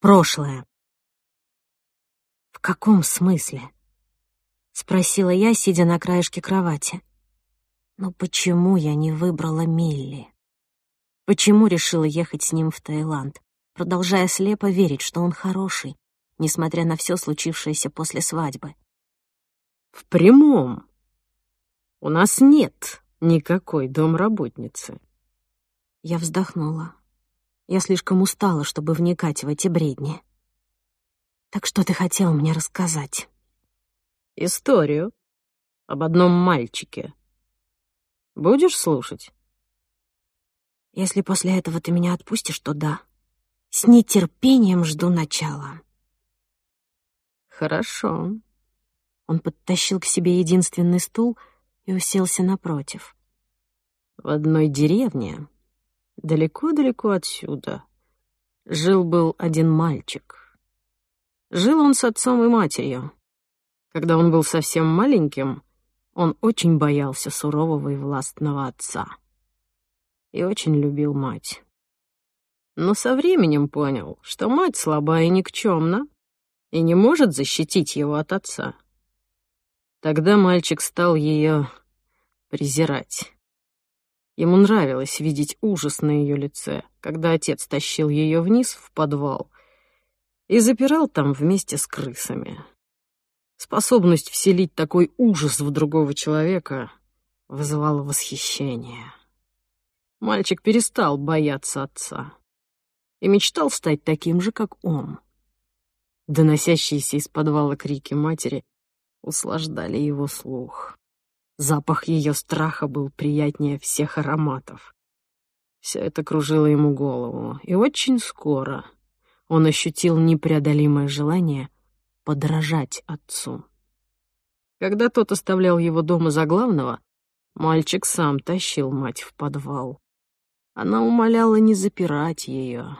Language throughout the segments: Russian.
прошлое. «В каком смысле?» — спросила я, сидя на краешке кровати. «Но почему я не выбрала Милли? Почему решила ехать с ним в Таиланд, продолжая слепо верить, что он хороший, несмотря на все случившееся после свадьбы?» «В прямом. У нас нет никакой домработницы». Я вздохнула. Я слишком устала, чтобы вникать в эти бредни. Так что ты хотел мне рассказать? Историю об одном мальчике. Будешь слушать? Если после этого ты меня отпустишь, то да. С нетерпением жду начала. Хорошо. Он подтащил к себе единственный стул и уселся напротив. В одной деревне далеко-далеко отсюда, жил был один мальчик. Жил он с отцом и матерью. Когда он был совсем маленьким, он очень боялся сурового и властного отца. И очень любил мать. Но со временем понял, что мать слаба и никчемна, и не может защитить его от отца. Тогда мальчик стал ее презирать. Ему нравилось видеть ужас на ее лице, когда отец тащил ее вниз в подвал и запирал там вместе с крысами. Способность вселить такой ужас в другого человека вызывала восхищение. Мальчик перестал бояться отца и мечтал стать таким же, как он. Доносящиеся из подвала крики матери услаждали его слух. Запах ее страха был приятнее всех ароматов. Все это кружило ему голову, и очень скоро он ощутил непреодолимое желание подражать отцу. Когда тот оставлял его дома за главного, мальчик сам тащил мать в подвал. Она умоляла не запирать ее,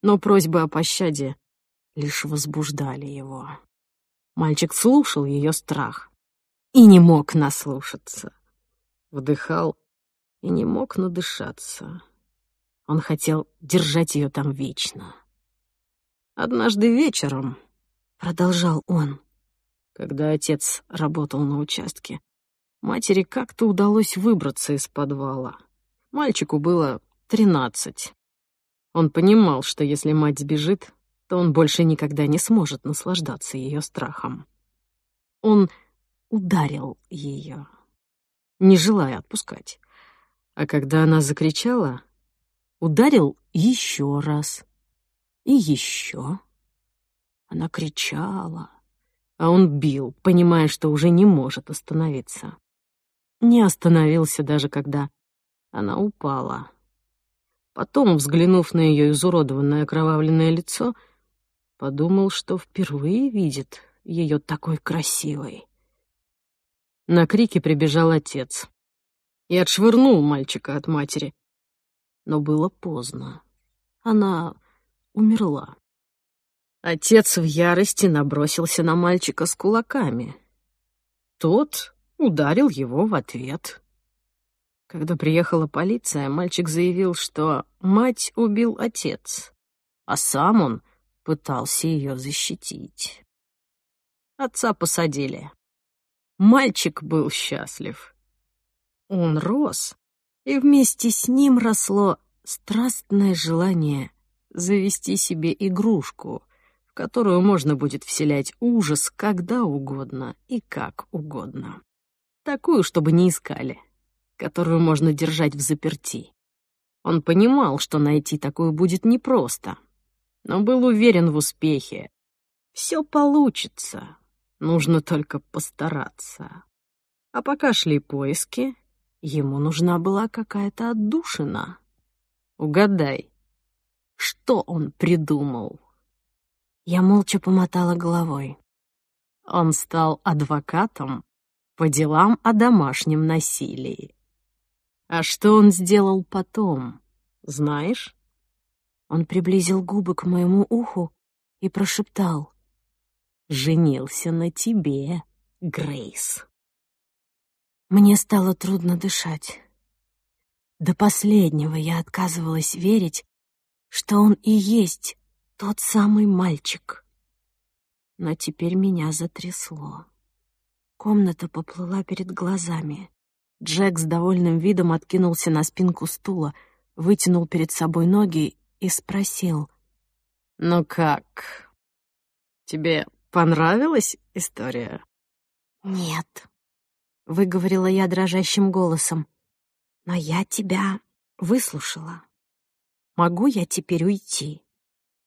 но просьбы о пощаде лишь возбуждали его. Мальчик слушал ее страх, и не мог наслушаться. Вдыхал и не мог надышаться. Он хотел держать ее там вечно. Однажды вечером, продолжал он, когда отец работал на участке, матери как-то удалось выбраться из подвала. Мальчику было тринадцать. Он понимал, что если мать сбежит, то он больше никогда не сможет наслаждаться ее страхом. Он ударил ее, не желая отпускать. А когда она закричала, ударил еще раз и еще. Она кричала, а он бил, понимая, что уже не может остановиться. Не остановился даже, когда она упала. Потом, взглянув на ее изуродованное окровавленное лицо, подумал, что впервые видит ее такой красивой. На крики прибежал отец и отшвырнул мальчика от матери. Но было поздно. Она умерла. Отец в ярости набросился на мальчика с кулаками. Тот ударил его в ответ. Когда приехала полиция, мальчик заявил, что мать убил отец, а сам он пытался ее защитить. Отца посадили. Мальчик был счастлив. Он рос, и вместе с ним росло страстное желание завести себе игрушку, в которую можно будет вселять ужас когда угодно и как угодно. Такую, чтобы не искали, которую можно держать в заперти. Он понимал, что найти такую будет непросто, но был уверен в успехе. «Все получится, Нужно только постараться. А пока шли поиски, ему нужна была какая-то отдушина. Угадай, что он придумал? Я молча помотала головой. Он стал адвокатом по делам о домашнем насилии. А что он сделал потом, знаешь? Он приблизил губы к моему уху и прошептал женился на тебе, Грейс. Мне стало трудно дышать. До последнего я отказывалась верить, что он и есть тот самый мальчик. Но теперь меня затрясло. Комната поплыла перед глазами. Джек с довольным видом откинулся на спинку стула, вытянул перед собой ноги и спросил. «Ну как? Тебе Понравилась история? Нет, выговорила я дрожащим голосом. Но я тебя выслушала. Могу я теперь уйти?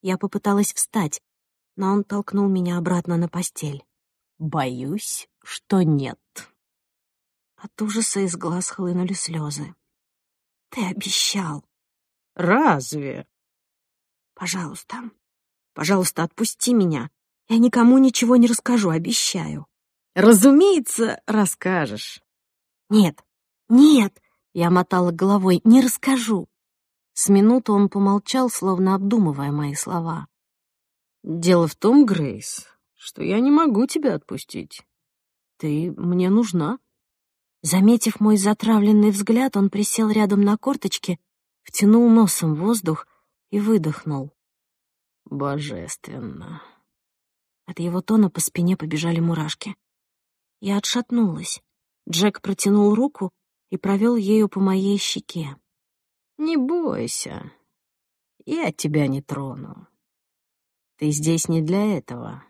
Я попыталась встать, но он толкнул меня обратно на постель. Боюсь, что нет. От ужаса из глаз хлынули слезы. Ты обещал. Разве? Пожалуйста, пожалуйста, отпусти меня. Я никому ничего не расскажу, обещаю. Разумеется, расскажешь. Нет, нет, я мотала головой, не расскажу. С минуту он помолчал, словно обдумывая мои слова. Дело в том, Грейс, что я не могу тебя отпустить. Ты мне нужна. Заметив мой затравленный взгляд, он присел рядом на корточки, втянул носом воздух и выдохнул. Божественно. От его тона по спине побежали мурашки. Я отшатнулась. Джек протянул руку и провел ею по моей щеке. «Не бойся. Я тебя не трону. Ты здесь не для этого,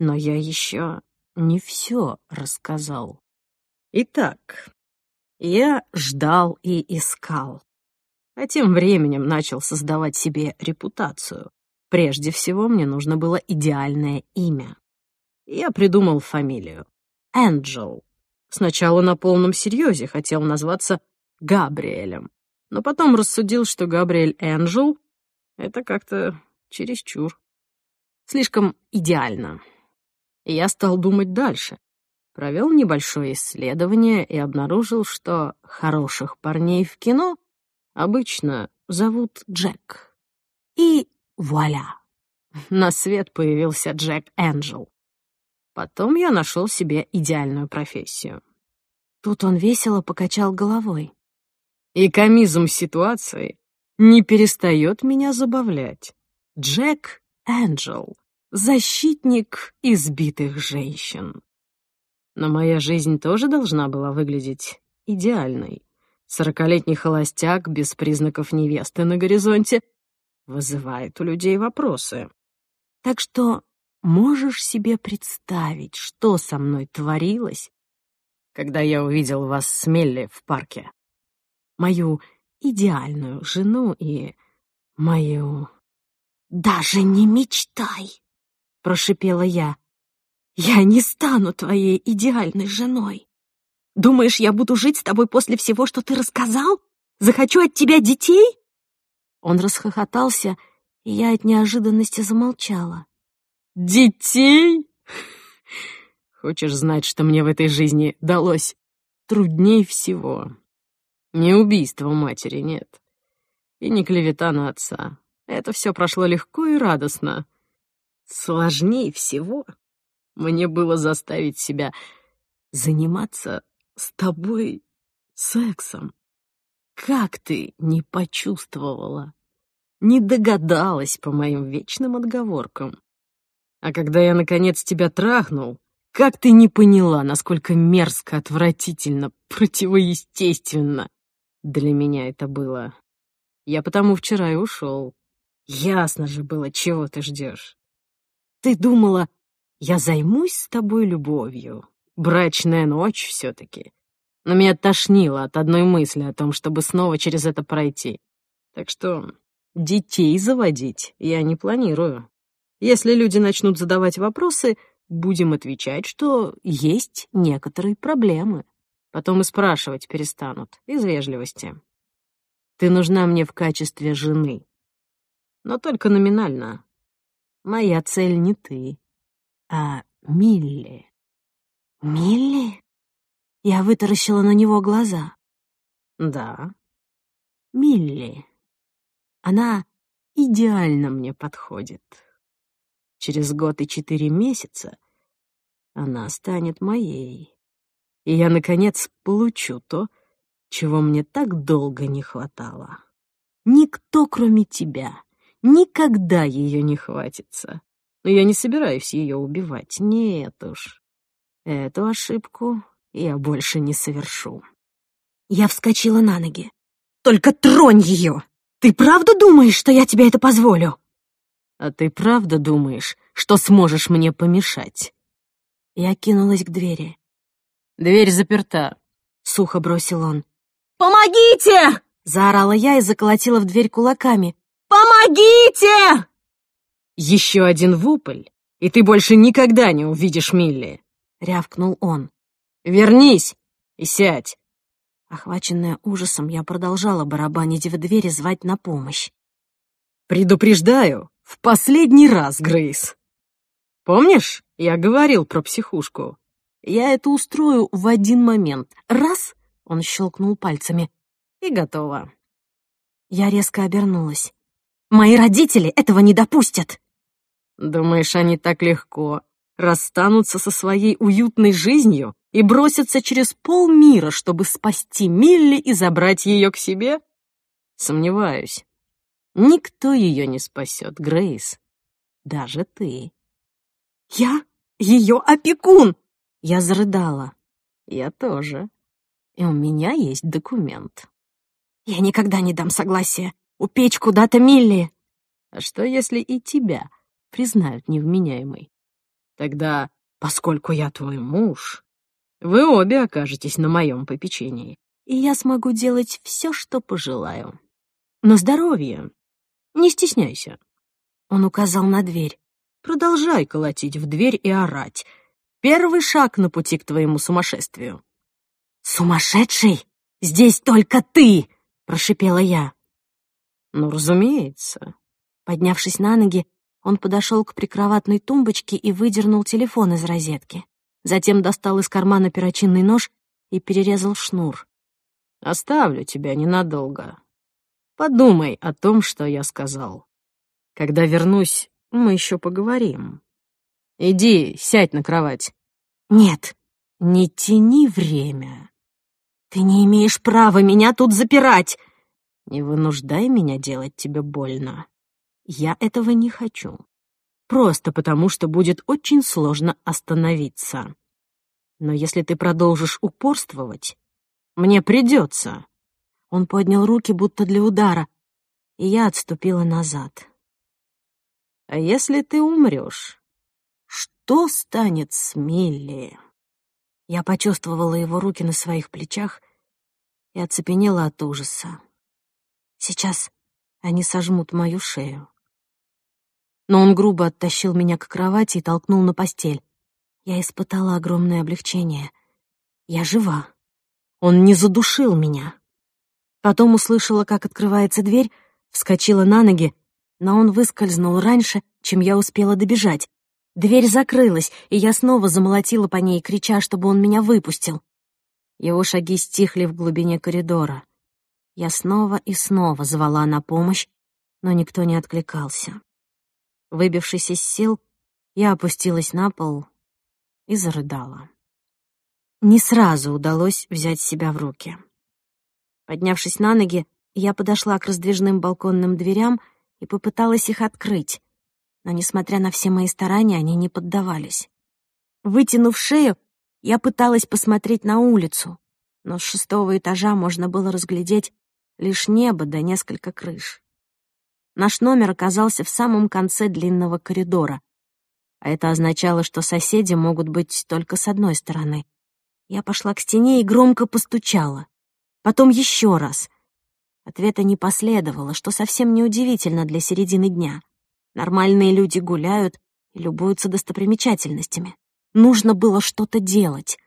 но я еще не все рассказал. Итак, я ждал и искал, а тем временем начал создавать себе репутацию. Прежде всего, мне нужно было идеальное имя. Я придумал фамилию. Энджел. Сначала на полном серьезе хотел назваться Габриэлем, но потом рассудил, что Габриэль Энджел — это как-то чересчур. Слишком идеально. И я стал думать дальше. Провел небольшое исследование и обнаружил, что хороших парней в кино обычно зовут Джек. И вуаля! На свет появился Джек Энджел. Потом я нашел себе идеальную профессию. Тут он весело покачал головой. И комизм ситуации не перестает меня забавлять. Джек Энджел, защитник избитых женщин. Но моя жизнь тоже должна была выглядеть идеальной. Сорокалетний холостяк без признаков невесты на горизонте вызывает у людей вопросы. Так что можешь себе представить, что со мной творилось, когда я увидел вас с Мелли в парке? Мою идеальную жену и мою... «Даже не мечтай!» — прошипела я. «Я не стану твоей идеальной женой. Думаешь, я буду жить с тобой после всего, что ты рассказал? Захочу от тебя детей?» Он расхохотался, и я от неожиданности замолчала. «Детей? Хочешь знать, что мне в этой жизни далось трудней всего? Не убийство матери, нет. И не клевета на отца. Это все прошло легко и радостно. Сложнее всего мне было заставить себя заниматься с тобой сексом. Как ты не почувствовала?» не догадалась по моим вечным отговоркам. А когда я, наконец, тебя трахнул, как ты не поняла, насколько мерзко, отвратительно, противоестественно для меня это было. Я потому вчера и ушел. Ясно же было, чего ты ждешь. Ты думала, я займусь с тобой любовью. Брачная ночь все-таки. Но меня тошнило от одной мысли о том, чтобы снова через это пройти. Так что детей заводить я не планирую. Если люди начнут задавать вопросы, будем отвечать, что есть некоторые проблемы. Потом и спрашивать перестанут, из вежливости. Ты нужна мне в качестве жены. Но только номинально. Моя цель не ты, а Милли. Милли? Я вытаращила на него глаза. Да. Милли. Она идеально мне подходит. Через год и четыре месяца она станет моей. И я, наконец, получу то, чего мне так долго не хватало. Никто, кроме тебя, никогда ее не хватится. Но я не собираюсь ее убивать, нет уж. Эту ошибку я больше не совершу. Я вскочила на ноги. «Только тронь ее!» Ты правда думаешь, что я тебе это позволю?» «А ты правда думаешь, что сможешь мне помешать?» Я кинулась к двери. «Дверь заперта», — сухо бросил он. «Помогите!» — заорала я и заколотила в дверь кулаками. «Помогите!» «Еще один вупль, и ты больше никогда не увидишь Милли», — рявкнул он. «Вернись и сядь. Охваченная ужасом, я продолжала барабанить в дверь и звать на помощь. «Предупреждаю, в последний раз, Грейс!» «Помнишь, я говорил про психушку?» «Я это устрою в один момент. Раз!» — он щелкнул пальцами. «И готово». Я резко обернулась. «Мои родители этого не допустят!» «Думаешь, они так легко расстанутся со своей уютной жизнью и броситься через полмира, чтобы спасти Милли и забрать ее к себе? Сомневаюсь. Никто ее не спасет, Грейс. Даже ты. Я ее опекун! Я зарыдала. Я тоже. И у меня есть документ. Я никогда не дам согласия. Упечь куда-то Милли. А что, если и тебя признают невменяемой? Тогда, поскольку я твой муж, вы обе окажетесь на моем попечении. И я смогу делать все, что пожелаю. На здоровье. Не стесняйся. Он указал на дверь. Продолжай колотить в дверь и орать. Первый шаг на пути к твоему сумасшествию. Сумасшедший? Здесь только ты! Прошипела я. Ну, разумеется. Поднявшись на ноги, он подошел к прикроватной тумбочке и выдернул телефон из розетки. Затем достал из кармана перочинный нож и перерезал шнур. «Оставлю тебя ненадолго. Подумай о том, что я сказал. Когда вернусь, мы еще поговорим. Иди, сядь на кровать». «Нет, не тяни время. Ты не имеешь права меня тут запирать. Не вынуждай меня делать тебе больно. Я этого не хочу просто потому, что будет очень сложно остановиться. Но если ты продолжишь упорствовать, мне придется. Он поднял руки, будто для удара, и я отступила назад. А если ты умрешь? Что станет с Милли? Я почувствовала его руки на своих плечах и оцепенела от ужаса. Сейчас они сожмут мою шею но он грубо оттащил меня к кровати и толкнул на постель. Я испытала огромное облегчение. Я жива. Он не задушил меня. Потом услышала, как открывается дверь, вскочила на ноги, но он выскользнул раньше, чем я успела добежать. Дверь закрылась, и я снова замолотила по ней, крича, чтобы он меня выпустил. Его шаги стихли в глубине коридора. Я снова и снова звала на помощь, но никто не откликался. Выбившись из сил, я опустилась на пол и зарыдала. Не сразу удалось взять себя в руки. Поднявшись на ноги, я подошла к раздвижным балконным дверям и попыталась их открыть, но, несмотря на все мои старания, они не поддавались. Вытянув шею, я пыталась посмотреть на улицу, но с шестого этажа можно было разглядеть лишь небо да несколько крыш. Наш номер оказался в самом конце длинного коридора. А это означало, что соседи могут быть только с одной стороны. Я пошла к стене и громко постучала. Потом еще раз. Ответа не последовало, что совсем неудивительно для середины дня. Нормальные люди гуляют и любуются достопримечательностями. Нужно было что-то делать.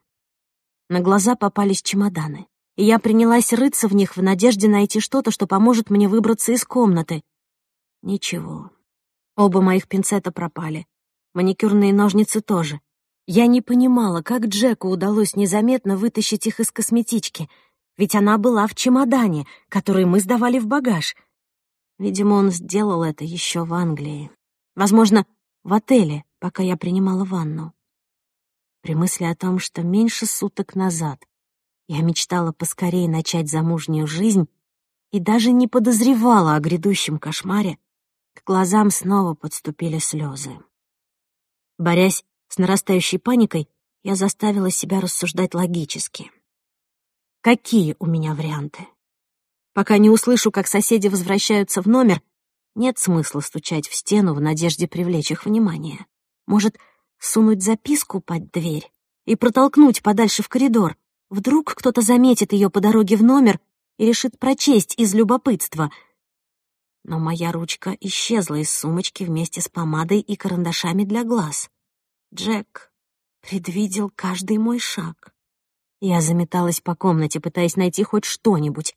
На глаза попались чемоданы. И я принялась рыться в них в надежде найти что-то, что поможет мне выбраться из комнаты. Ничего. Оба моих пинцета пропали. Маникюрные ножницы тоже. Я не понимала, как Джеку удалось незаметно вытащить их из косметички, ведь она была в чемодане, который мы сдавали в багаж. Видимо, он сделал это еще в Англии. Возможно, в отеле, пока я принимала ванну. При мысли о том, что меньше суток назад я мечтала поскорее начать замужнюю жизнь и даже не подозревала о грядущем кошмаре, к глазам снова подступили слезы. Борясь с нарастающей паникой, я заставила себя рассуждать логически. Какие у меня варианты? Пока не услышу, как соседи возвращаются в номер, нет смысла стучать в стену в надежде привлечь их внимание. Может, сунуть записку под дверь и протолкнуть подальше в коридор. Вдруг кто-то заметит ее по дороге в номер и решит прочесть из любопытства — но моя ручка исчезла из сумочки вместе с помадой и карандашами для глаз. Джек предвидел каждый мой шаг. Я заметалась по комнате, пытаясь найти хоть что-нибудь.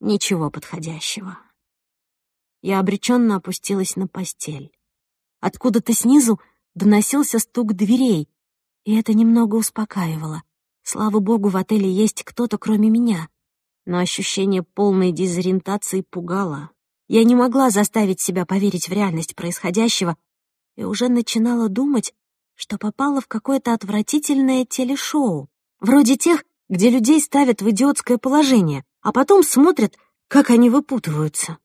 Ничего подходящего. Я обреченно опустилась на постель. Откуда-то снизу доносился стук дверей, и это немного успокаивало. Слава богу, в отеле есть кто-то, кроме меня. Но ощущение полной дезориентации пугало. Я не могла заставить себя поверить в реальность происходящего и уже начинала думать, что попала в какое-то отвратительное телешоу, вроде тех, где людей ставят в идиотское положение, а потом смотрят, как они выпутываются.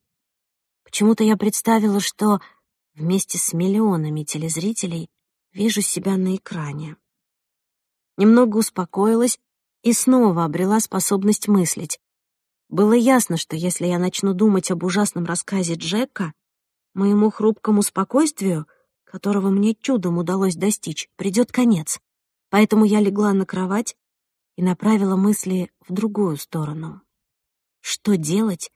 Почему-то я представила, что вместе с миллионами телезрителей вижу себя на экране. Немного успокоилась и снова обрела способность мыслить. Было ясно, что если я начну думать об ужасном рассказе Джека, моему хрупкому спокойствию, которого мне чудом удалось достичь, придет конец. Поэтому я легла на кровать и направила мысли в другую сторону. Что делать,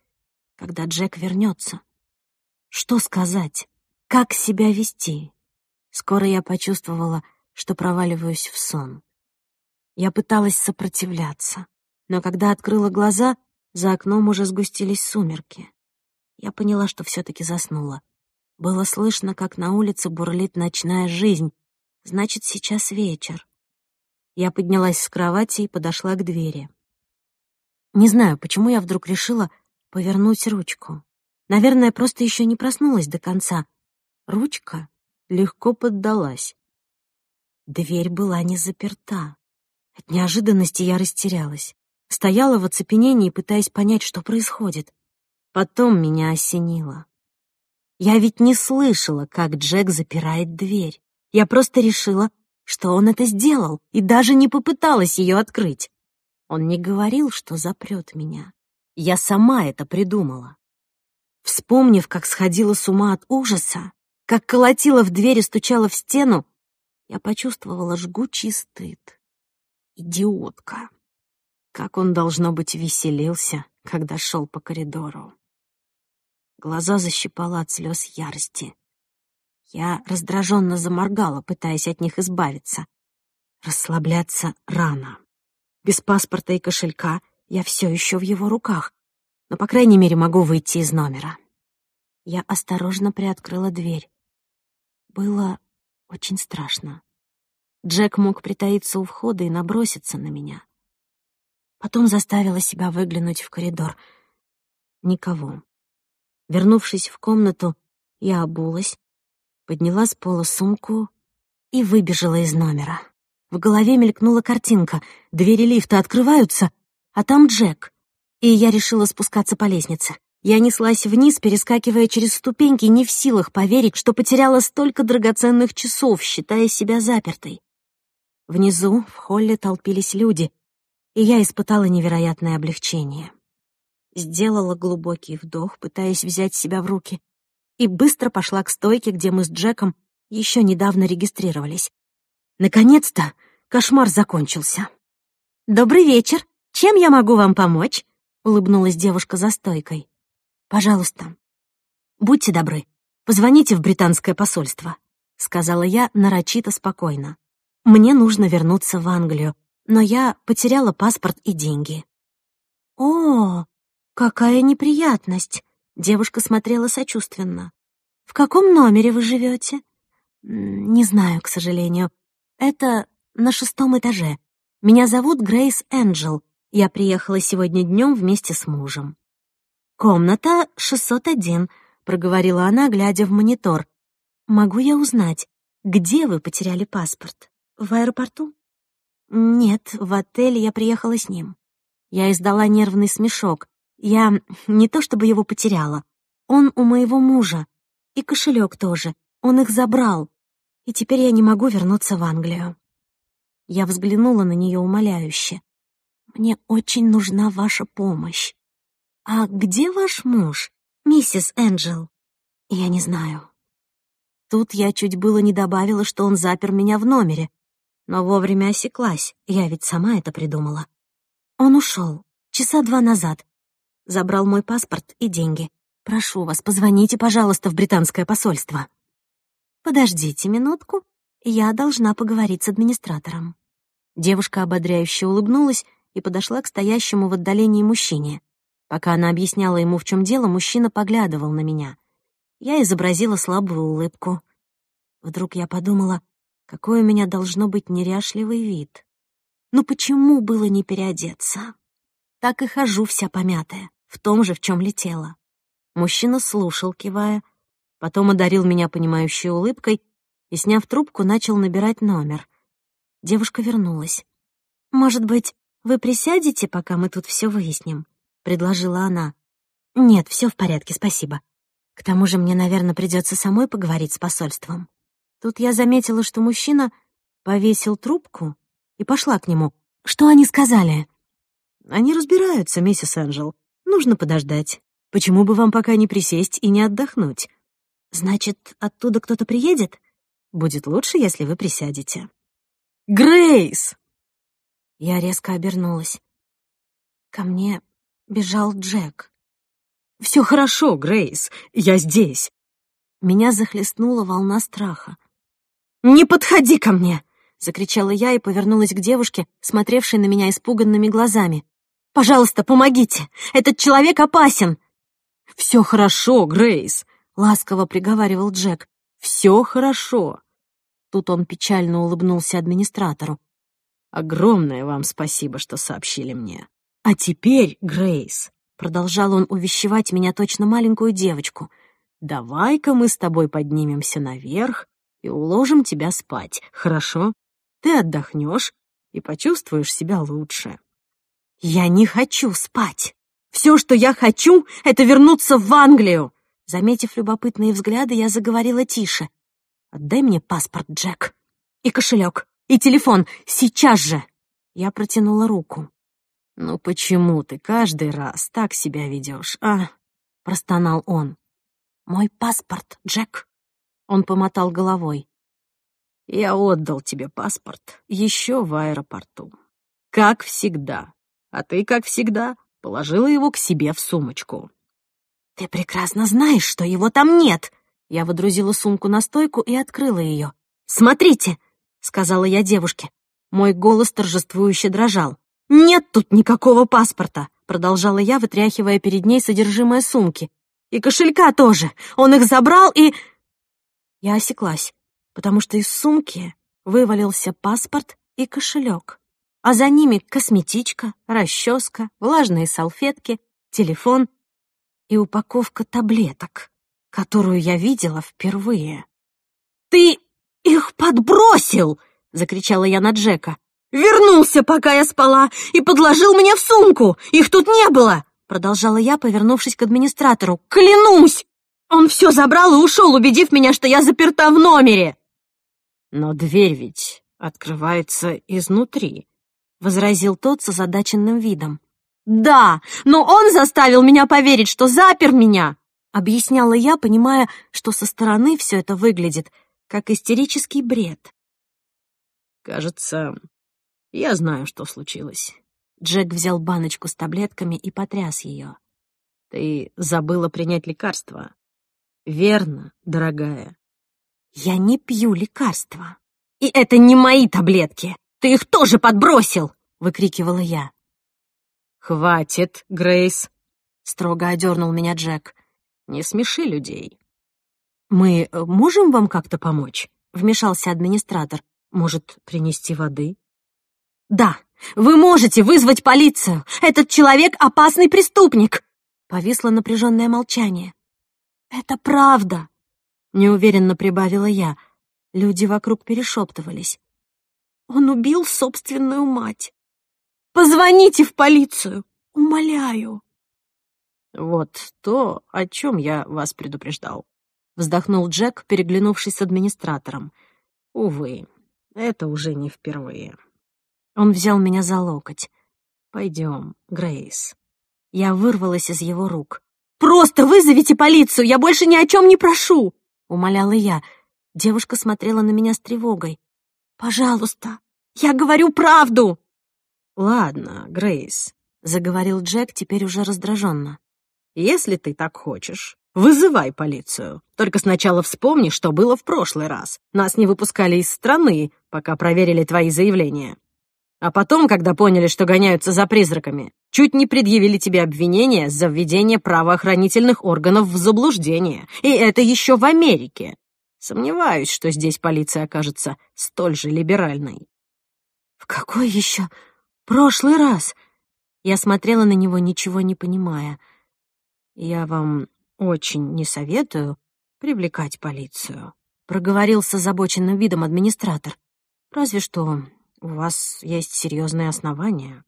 когда Джек вернется? Что сказать? Как себя вести? Скоро я почувствовала, что проваливаюсь в сон. Я пыталась сопротивляться, но когда открыла глаза — за окном уже сгустились сумерки. Я поняла, что все-таки заснула. Было слышно, как на улице бурлит ночная жизнь. Значит, сейчас вечер. Я поднялась с кровати и подошла к двери. Не знаю, почему я вдруг решила повернуть ручку. Наверное, просто еще не проснулась до конца. Ручка легко поддалась. Дверь была не заперта. От неожиданности я растерялась. Стояла в оцепенении, пытаясь понять, что происходит. Потом меня осенило. Я ведь не слышала, как Джек запирает дверь. Я просто решила, что он это сделал, и даже не попыталась ее открыть. Он не говорил, что запрет меня. Я сама это придумала. Вспомнив, как сходила с ума от ужаса, как колотила в дверь и стучала в стену, я почувствовала жгучий стыд. Идиотка. Как он, должно быть, веселился, когда шел по коридору. Глаза защипала от слез ярости. Я раздраженно заморгала, пытаясь от них избавиться. Расслабляться рано. Без паспорта и кошелька я все еще в его руках, но, по крайней мере, могу выйти из номера. Я осторожно приоткрыла дверь. Было очень страшно. Джек мог притаиться у входа и наброситься на меня потом заставила себя выглянуть в коридор. Никого. Вернувшись в комнату, я обулась, подняла с пола сумку и выбежала из номера. В голове мелькнула картинка. Двери лифта открываются, а там Джек. И я решила спускаться по лестнице. Я неслась вниз, перескакивая через ступеньки, не в силах поверить, что потеряла столько драгоценных часов, считая себя запертой. Внизу, в холле, толпились люди — и я испытала невероятное облегчение. Сделала глубокий вдох, пытаясь взять себя в руки, и быстро пошла к стойке, где мы с Джеком еще недавно регистрировались. Наконец-то кошмар закончился. «Добрый вечер! Чем я могу вам помочь?» — улыбнулась девушка за стойкой. «Пожалуйста, будьте добры, позвоните в британское посольство», — сказала я нарочито спокойно. «Мне нужно вернуться в Англию, но я потеряла паспорт и деньги. «О, какая неприятность!» — девушка смотрела сочувственно. «В каком номере вы живете? «Не знаю, к сожалению. Это на шестом этаже. Меня зовут Грейс Энджел. Я приехала сегодня днем вместе с мужем». «Комната 601», — проговорила она, глядя в монитор. «Могу я узнать, где вы потеряли паспорт? В аэропорту?» Нет, в отель я приехала с ним. Я издала нервный смешок. Я не то чтобы его потеряла. Он у моего мужа. И кошелек тоже. Он их забрал. И теперь я не могу вернуться в Англию. Я взглянула на нее умоляюще. «Мне очень нужна ваша помощь». «А где ваш муж, миссис Энджел?» «Я не знаю». Тут я чуть было не добавила, что он запер меня в номере, но вовремя осеклась, я ведь сама это придумала. Он ушел часа два назад. Забрал мой паспорт и деньги. Прошу вас, позвоните, пожалуйста, в британское посольство. Подождите минутку, я должна поговорить с администратором. Девушка ободряюще улыбнулась и подошла к стоящему в отдалении мужчине. Пока она объясняла ему, в чем дело, мужчина поглядывал на меня. Я изобразила слабую улыбку. Вдруг я подумала, какой у меня должно быть неряшливый вид. Ну почему было не переодеться? Так и хожу вся помятая, в том же, в чем летела. Мужчина слушал, кивая, потом одарил меня понимающей улыбкой и, сняв трубку, начал набирать номер. Девушка вернулась. «Может быть, вы присядете, пока мы тут все выясним?» — предложила она. «Нет, все в порядке, спасибо. К тому же мне, наверное, придется самой поговорить с посольством». Тут я заметила, что мужчина повесил трубку и пошла к нему. Что они сказали? Они разбираются, миссис Энджел. Нужно подождать. Почему бы вам пока не присесть и не отдохнуть? Значит, оттуда кто-то приедет? Будет лучше, если вы присядете. Грейс! Я резко обернулась. Ко мне бежал Джек. «Все хорошо, Грейс, я здесь!» Меня захлестнула волна страха. «Не подходи ко мне!» — закричала я и повернулась к девушке, смотревшей на меня испуганными глазами. «Пожалуйста, помогите! Этот человек опасен!» «Все хорошо, Грейс!» — ласково приговаривал Джек. «Все хорошо!» Тут он печально улыбнулся администратору. «Огромное вам спасибо, что сообщили мне. А теперь, Грейс!» — продолжал он увещевать меня точно маленькую девочку. «Давай-ка мы с тобой поднимемся наверх и уложим тебя спать, хорошо? Ты отдохнешь и почувствуешь себя лучше». «Я не хочу спать! Все, что я хочу, это вернуться в Англию!» Заметив любопытные взгляды, я заговорила тише. «Отдай мне паспорт, Джек. И кошелек, и телефон. Сейчас же!» Я протянула руку. «Ну почему ты каждый раз так себя ведешь, а?» — простонал он. «Мой паспорт, Джек. Он помотал головой. «Я отдал тебе паспорт еще в аэропорту. Как всегда. А ты, как всегда, положила его к себе в сумочку». «Ты прекрасно знаешь, что его там нет!» Я водрузила сумку на стойку и открыла ее. «Смотрите!» — сказала я девушке. Мой голос торжествующе дрожал. «Нет тут никакого паспорта!» — продолжала я, вытряхивая перед ней содержимое сумки. «И кошелька тоже! Он их забрал и...» Я осеклась, потому что из сумки вывалился паспорт и кошелек, а за ними косметичка, расческа, влажные салфетки, телефон и упаковка таблеток, которую я видела впервые. «Ты их подбросил!» — закричала я на Джека. «Вернулся, пока я спала, и подложил мне в сумку! Их тут не было!» Продолжала я, повернувшись к администратору. «Клянусь! Он все забрал и ушел, убедив меня, что я заперта в номере. Но дверь ведь открывается изнутри, — возразил тот с озадаченным видом. Да, но он заставил меня поверить, что запер меня, — объясняла я, понимая, что со стороны все это выглядит, как истерический бред. Кажется, я знаю, что случилось. Джек взял баночку с таблетками и потряс ее. Ты забыла принять лекарство верно, дорогая. Я не пью лекарства. И это не мои таблетки. Ты их тоже подбросил, выкрикивала я. Хватит, Грейс, строго одернул меня Джек. Не смеши людей. Мы э, можем вам как-то помочь? вмешался администратор. Может, принести воды? Да, вы можете вызвать полицию. Этот человек опасный преступник. Повисло напряженное молчание. «Это правда!» — неуверенно прибавила я. Люди вокруг перешептывались. «Он убил собственную мать! Позвоните в полицию! Умоляю!» «Вот то, о чем я вас предупреждал», — вздохнул Джек, переглянувшись с администратором. «Увы, это уже не впервые». Он взял меня за локоть. «Пойдем, Грейс». Я вырвалась из его рук. «Просто вызовите полицию! Я больше ни о чем не прошу!» — умоляла я. Девушка смотрела на меня с тревогой. «Пожалуйста, я говорю правду!» «Ладно, Грейс», — заговорил Джек теперь уже раздраженно. «Если ты так хочешь, вызывай полицию. Только сначала вспомни, что было в прошлый раз. Нас не выпускали из страны, пока проверили твои заявления. А потом, когда поняли, что гоняются за призраками, чуть не предъявили тебе обвинение за введение правоохранительных органов в заблуждение. И это еще в Америке. Сомневаюсь, что здесь полиция окажется столь же либеральной. В какой еще прошлый раз? Я смотрела на него, ничего не понимая. Я вам очень не советую привлекать полицию, проговорил с озабоченным видом администратор. Разве что у вас есть серьезные основания.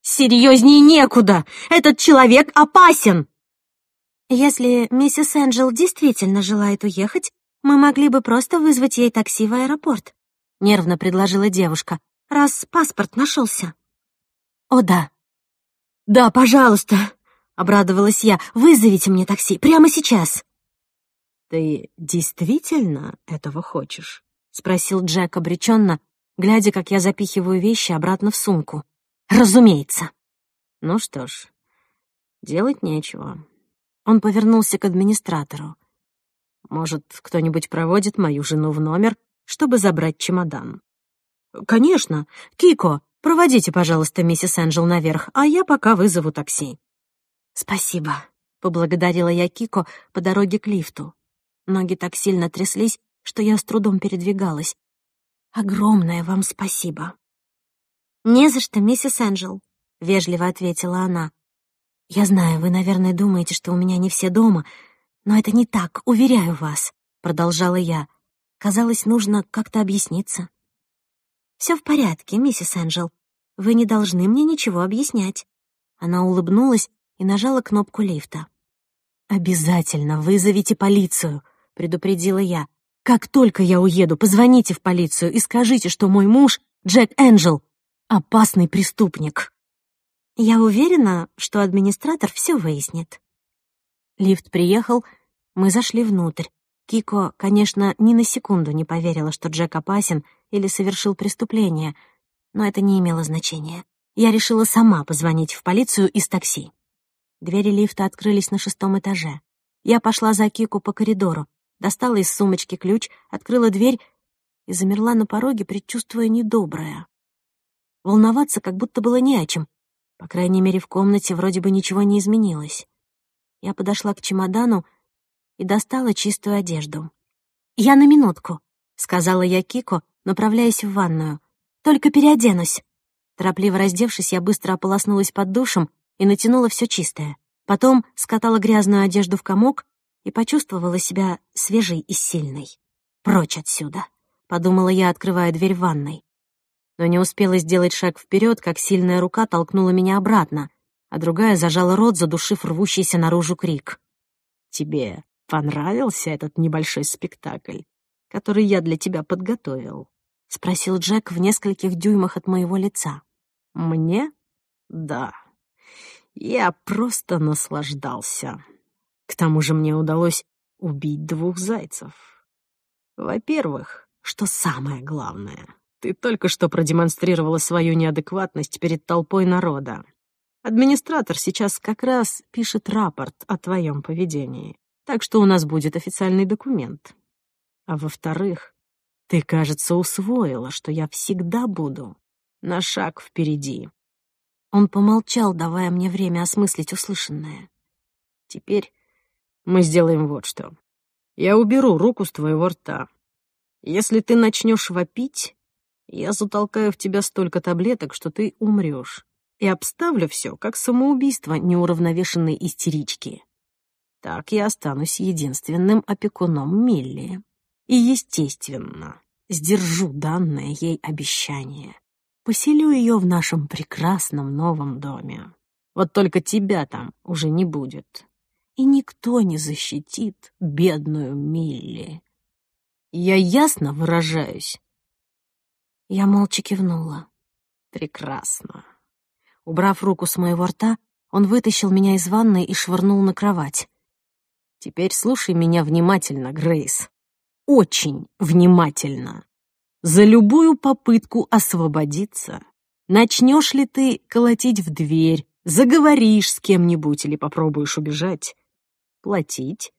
Серьезнее некуда! Этот человек опасен! Если миссис Энджел действительно желает уехать, мы могли бы просто вызвать ей такси в аэропорт, — нервно предложила девушка, — раз паспорт нашелся. О, да. Да, пожалуйста, — обрадовалась я, — вызовите мне такси прямо сейчас. «Ты действительно этого хочешь?» — спросил Джек обреченно, глядя, как я запихиваю вещи обратно в сумку. «Разумеется!» «Ну что ж, делать нечего». Он повернулся к администратору. «Может, кто-нибудь проводит мою жену в номер, чтобы забрать чемодан?» «Конечно! Кико, проводите, пожалуйста, миссис Энджел наверх, а я пока вызову такси». «Спасибо», — поблагодарила я Кико по дороге к лифту. Ноги так сильно тряслись, что я с трудом передвигалась огромное вам спасибо». «Не за что, миссис Энджел», — вежливо ответила она. «Я знаю, вы, наверное, думаете, что у меня не все дома, но это не так, уверяю вас», — продолжала я. Казалось, нужно как-то объясниться. «Все в порядке, миссис Энджел. Вы не должны мне ничего объяснять». Она улыбнулась и нажала кнопку лифта. «Обязательно вызовите полицию», — предупредила я. Как только я уеду, позвоните в полицию и скажите, что мой муж — Джек Энджел, опасный преступник. Я уверена, что администратор все выяснит. Лифт приехал, мы зашли внутрь. Кико, конечно, ни на секунду не поверила, что Джек опасен или совершил преступление, но это не имело значения. Я решила сама позвонить в полицию из такси. Двери лифта открылись на шестом этаже. Я пошла за Кико по коридору достала из сумочки ключ, открыла дверь и замерла на пороге, предчувствуя недоброе. Волноваться как будто было не о чем. По крайней мере, в комнате вроде бы ничего не изменилось. Я подошла к чемодану и достала чистую одежду. «Я на минутку», — сказала я Кико, направляясь в ванную. «Только переоденусь». Торопливо раздевшись, я быстро ополоснулась под душем и натянула все чистое. Потом скатала грязную одежду в комок и почувствовала себя свежей и сильной. «Прочь отсюда!» — подумала я, открывая дверь в ванной. Но не успела сделать шаг вперед, как сильная рука толкнула меня обратно, а другая зажала рот, задушив рвущийся наружу крик. «Тебе понравился этот небольшой спектакль, который я для тебя подготовил?» — спросил Джек в нескольких дюймах от моего лица. «Мне? Да. Я просто наслаждался». К тому же мне удалось убить двух зайцев. Во-первых, что самое главное, ты только что продемонстрировала свою неадекватность перед толпой народа. Администратор сейчас как раз пишет рапорт о твоем поведении, так что у нас будет официальный документ. А во-вторых, ты, кажется, усвоила, что я всегда буду на шаг впереди. Он помолчал, давая мне время осмыслить услышанное. Теперь мы сделаем вот что. Я уберу руку с твоего рта. Если ты начнешь вопить, я затолкаю в тебя столько таблеток, что ты умрешь. И обставлю все как самоубийство неуравновешенной истерички. Так я останусь единственным опекуном Милли. И, естественно, сдержу данное ей обещание. Поселю ее в нашем прекрасном новом доме. Вот только тебя там уже не будет и никто не защитит бедную Милли. Я ясно выражаюсь?» Я молча кивнула. «Прекрасно». Убрав руку с моего рта, он вытащил меня из ванной и швырнул на кровать. «Теперь слушай меня внимательно, Грейс. Очень внимательно. За любую попытку освободиться, начнешь ли ты колотить в дверь, заговоришь с кем-нибудь или попробуешь убежать, платить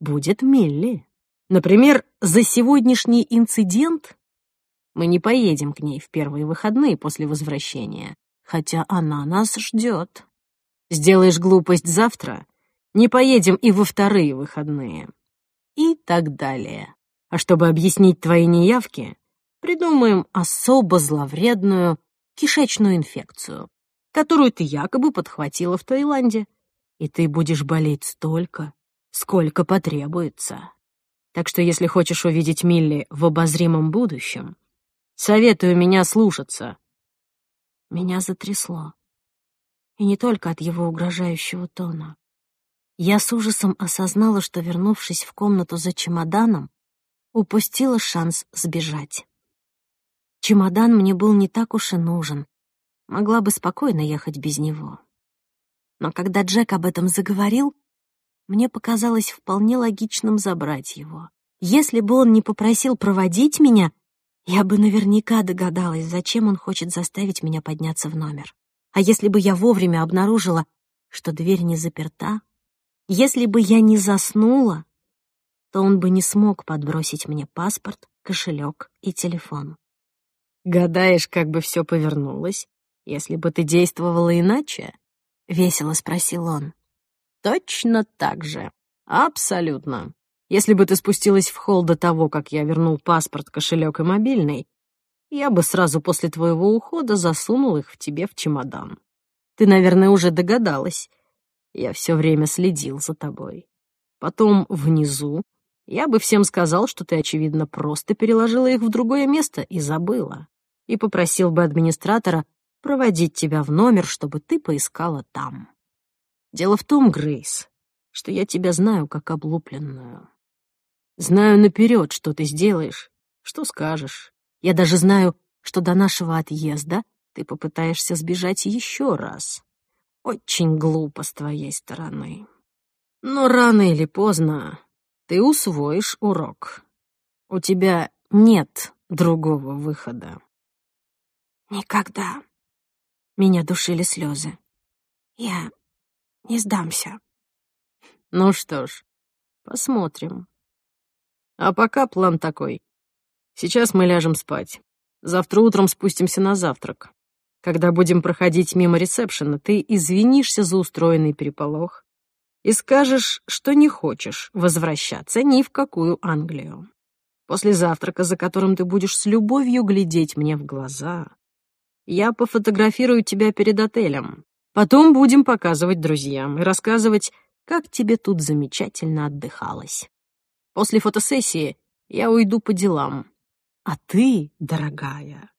будет Милли. Например, за сегодняшний инцидент мы не поедем к ней в первые выходные после возвращения, хотя она нас ждет. Сделаешь глупость завтра, не поедем и во вторые выходные. И так далее. А чтобы объяснить твои неявки, придумаем особо зловредную кишечную инфекцию, которую ты якобы подхватила в Таиланде и ты будешь болеть столько, сколько потребуется. Так что если хочешь увидеть Милли в обозримом будущем, советую меня слушаться». Меня затрясло. И не только от его угрожающего тона. Я с ужасом осознала, что, вернувшись в комнату за чемоданом, упустила шанс сбежать. Чемодан мне был не так уж и нужен. Могла бы спокойно ехать без него но когда Джек об этом заговорил, мне показалось вполне логичным забрать его. Если бы он не попросил проводить меня, я бы наверняка догадалась, зачем он хочет заставить меня подняться в номер. А если бы я вовремя обнаружила, что дверь не заперта, если бы я не заснула, то он бы не смог подбросить мне паспорт, кошелек и телефон. Гадаешь, как бы все повернулось, если бы ты действовала иначе? — весело спросил он. «Точно так же. Абсолютно. Если бы ты спустилась в холл до того, как я вернул паспорт, кошелек и мобильный, я бы сразу после твоего ухода засунул их в тебе в чемодан. Ты, наверное, уже догадалась. Я все время следил за тобой. Потом внизу я бы всем сказал, что ты, очевидно, просто переложила их в другое место и забыла. И попросил бы администратора проводить тебя в номер, чтобы ты поискала там. Дело в том, Грейс, что я тебя знаю как облупленную. Знаю наперед, что ты сделаешь, что скажешь. Я даже знаю, что до нашего отъезда ты попытаешься сбежать еще раз. Очень глупо с твоей стороны. Но рано или поздно ты усвоишь урок. У тебя нет другого выхода. «Никогда меня душили слезы. Я не сдамся. Ну что ж, посмотрим. А пока план такой. Сейчас мы ляжем спать. Завтра утром спустимся на завтрак. Когда будем проходить мимо ресепшена, ты извинишься за устроенный переполох и скажешь, что не хочешь возвращаться ни в какую Англию. После завтрака, за которым ты будешь с любовью глядеть мне в глаза, я пофотографирую тебя перед отелем. Потом будем показывать друзьям и рассказывать, как тебе тут замечательно отдыхалось. После фотосессии я уйду по делам. А ты, дорогая,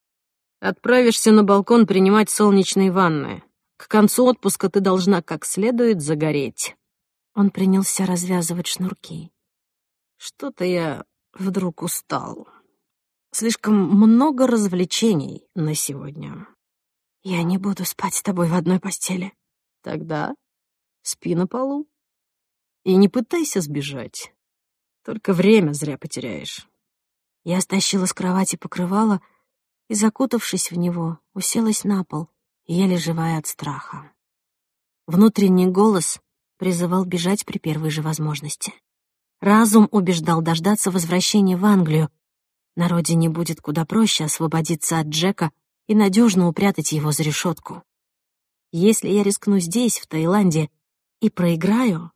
отправишься на балкон принимать солнечные ванны. К концу отпуска ты должна как следует загореть. Он принялся развязывать шнурки. Что-то я вдруг устал. Слишком много развлечений на сегодня. Я не буду спать с тобой в одной постели. Тогда спи на полу. И не пытайся сбежать. Только время зря потеряешь. Я стащила с кровати покрывало и, закутавшись в него, уселась на пол, еле живая от страха. Внутренний голос призывал бежать при первой же возможности. Разум убеждал дождаться возвращения в Англию, на родине будет куда проще освободиться от Джека и надежно упрятать его за решетку. Если я рискну здесь, в Таиланде, и проиграю,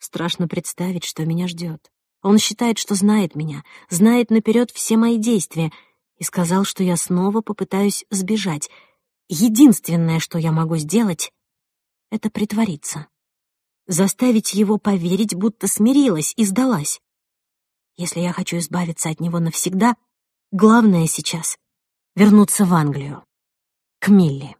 страшно представить, что меня ждет. Он считает, что знает меня, знает наперед все мои действия, и сказал, что я снова попытаюсь сбежать. Единственное, что я могу сделать, — это притвориться. Заставить его поверить, будто смирилась и сдалась. Если я хочу избавиться от него навсегда, главное сейчас — вернуться в Англию, к Милли.